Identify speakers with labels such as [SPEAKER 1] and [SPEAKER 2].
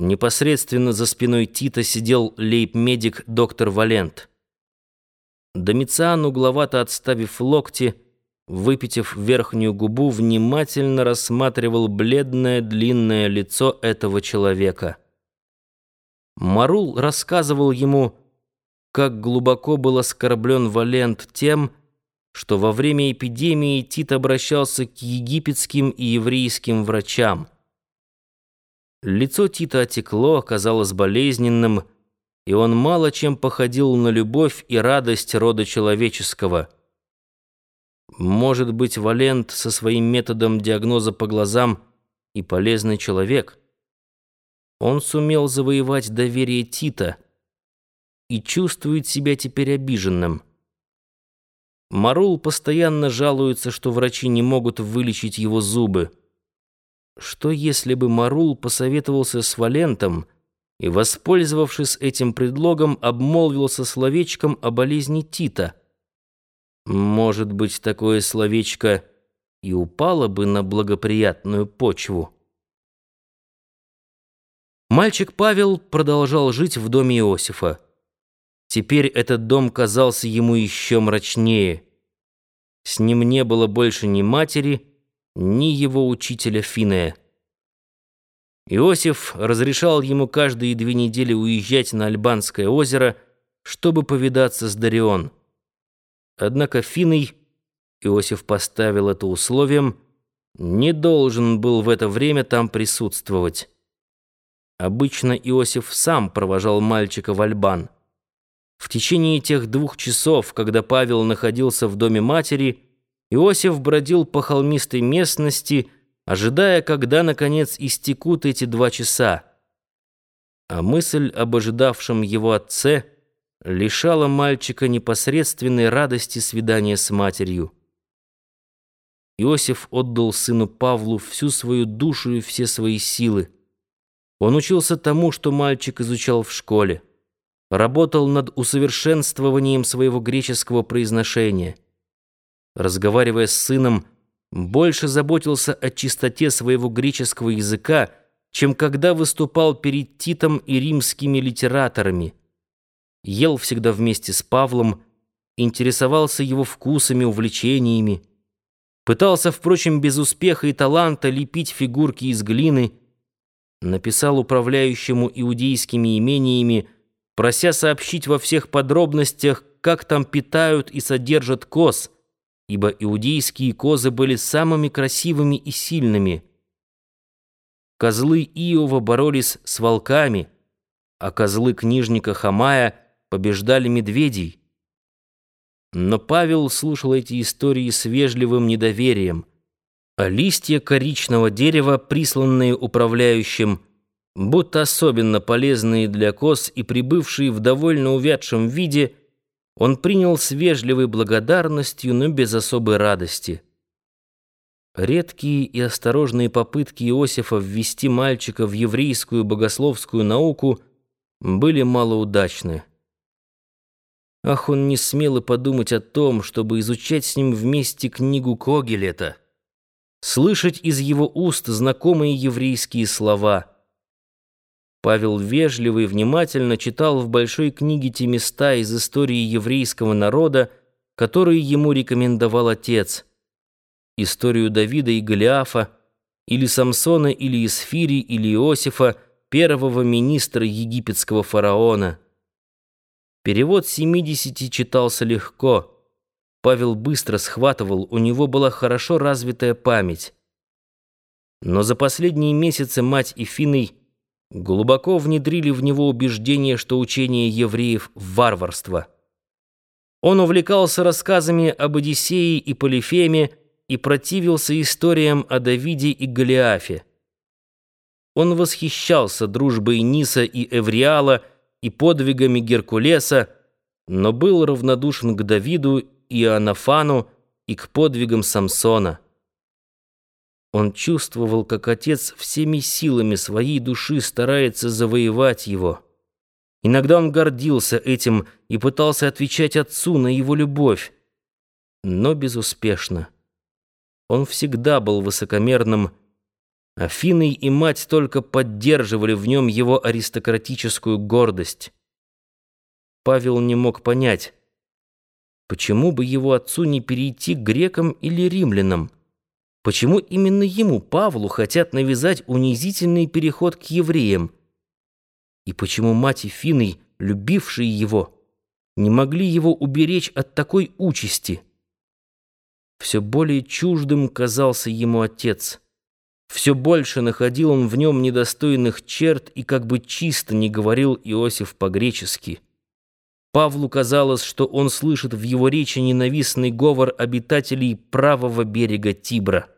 [SPEAKER 1] Непосредственно за спиной Тита сидел лейб-медик доктор Валент. Домициан, угловато отставив локти, выпитив верхнюю губу, внимательно рассматривал бледное длинное лицо этого человека. Марул рассказывал ему, как глубоко был оскорблен Валент тем, что во время эпидемии Тит обращался к египетским и еврейским врачам. Лицо Тита отекло, оказалось болезненным, и он мало чем походил на любовь и радость рода человеческого. Может быть, Валент со своим методом диагноза по глазам и полезный человек. Он сумел завоевать доверие Тита и чувствует себя теперь обиженным. Марул постоянно жалуется, что врачи не могут вылечить его зубы. Что если бы Марул посоветовался с Валентом и, воспользовавшись этим предлогом, обмолвился словечком о болезни Тита? Может быть, такое словечко и упало бы на благоприятную почву. Мальчик Павел продолжал жить в доме Иосифа. Теперь этот дом казался ему еще мрачнее. С ним не было больше ни матери, ни его учителя Финея. Иосиф разрешал ему каждые две недели уезжать на Альбанское озеро, чтобы повидаться с Дарион. Однако Финой, Иосиф поставил это условием, не должен был в это время там присутствовать. Обычно Иосиф сам провожал мальчика в Альбан. В течение тех двух часов, когда Павел находился в доме матери, Иосиф бродил по холмистой местности, ожидая, когда, наконец, истекут эти два часа. А мысль об ожидавшем его отце лишала мальчика непосредственной радости свидания с матерью. Иосиф отдал сыну Павлу всю свою душу и все свои силы. Он учился тому, что мальчик изучал в школе работал над усовершенствованием своего греческого произношения. Разговаривая с сыном, больше заботился о чистоте своего греческого языка, чем когда выступал перед Титом и римскими литераторами. Ел всегда вместе с Павлом, интересовался его вкусами, увлечениями. Пытался, впрочем, без успеха и таланта лепить фигурки из глины. Написал управляющему иудейскими имениями прося сообщить во всех подробностях, как там питают и содержат коз, ибо иудейские козы были самыми красивыми и сильными. Козлы Иова боролись с волками, а козлы книжника Хамая побеждали медведей. Но Павел слушал эти истории с вежливым недоверием, а листья коричного дерева, присланные управляющим, будто особенно полезные для коз и прибывшие в довольно увядшем виде, он принял с вежливой благодарностью, но без особой радости. Редкие и осторожные попытки Иосифа ввести мальчика в еврейскую богословскую науку были малоудачны. Ах, он не смел и подумать о том, чтобы изучать с ним вместе книгу Когелета, слышать из его уст знакомые еврейские слова — Павел вежливо и внимательно читал в большой книге те места из истории еврейского народа, которые ему рекомендовал отец. Историю Давида и Голиафа, или Самсона, или Исфири, или Иосифа, первого министра египетского фараона. Перевод 70 читался легко. Павел быстро схватывал, у него была хорошо развитая память. Но за последние месяцы мать и Финой глубоко внедрили в него убеждение, что учение евреев — варварство. Он увлекался рассказами об Одиссее и Полифеме и противился историям о Давиде и Голиафе. Он восхищался дружбой Ниса и Эвриала и подвигами Геркулеса, но был равнодушен к Давиду и Анафану и к подвигам Самсона. Он чувствовал, как отец всеми силами своей души старается завоевать его. Иногда он гордился этим и пытался отвечать отцу на его любовь, но безуспешно. Он всегда был высокомерным Афины и мать только поддерживали в нем его аристократическую гордость. Павел не мог понять, почему бы его отцу не перейти к грекам или римлянам, почему именно ему, Павлу, хотят навязать унизительный переход к евреям, и почему мать и Финны, любившие его, не могли его уберечь от такой участи. Все более чуждым казался ему отец. Все больше находил он в нем недостойных черт и как бы чисто не говорил Иосиф по-гречески. Павлу казалось, что он слышит в его речи ненавистный говор обитателей правого берега Тибра.